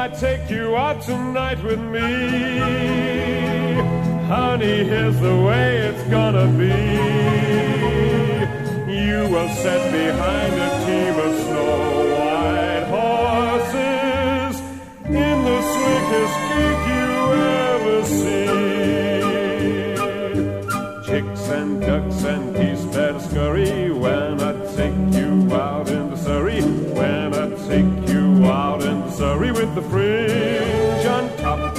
I take you out tonight with me? Honey, here's the way it's gonna be. You will sit behind a team of snow white horses in the slickest gig you ever see. Chicks and ducks and geese better scurry when I take you out in the Surrey. When I take with the fringe on top.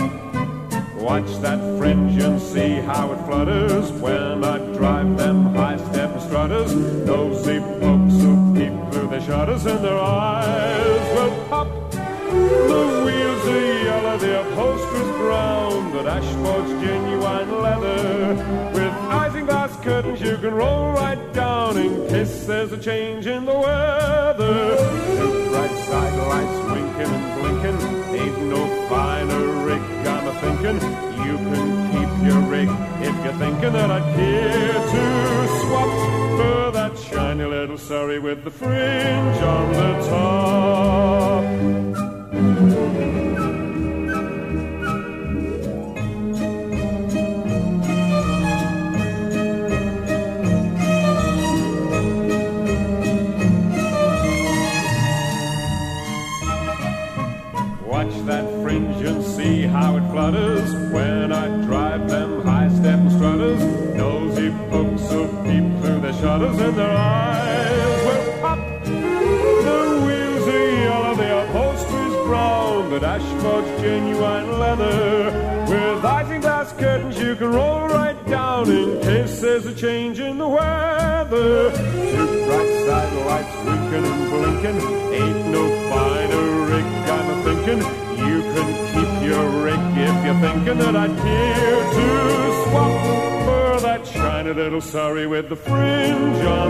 Watch that fringe and see how it flutters when I drive them high-step strutters. Nosy folks who peep through their shutters and their eyes will pop. The wheels are yellow, the upholstery's brown, the dashboard's genuine leather. With isinglass curtains you can roll right down in case there's a change in the weather. Side lights winking and blinking, ain't no finer rig I'm a thinking. You can keep your rig if you're thinking that I'd care to swap for that shiny little Surrey with the fringe on the top. Watch that fringe and see how it flutters when I drive them high-step strutters. Nosy folks who peep through their shutters and their eyes will pop. The wheels are yellow, the upholstery's brown, the dashboard's genuine leather. With isinglass curtains you can roll right down in case there's a change in the weather. Two bright side winking and blinking, ain't no a thinking. You can keep your rig if you're thinking that I'd care to swap for that shiny little Surrey with the fringe on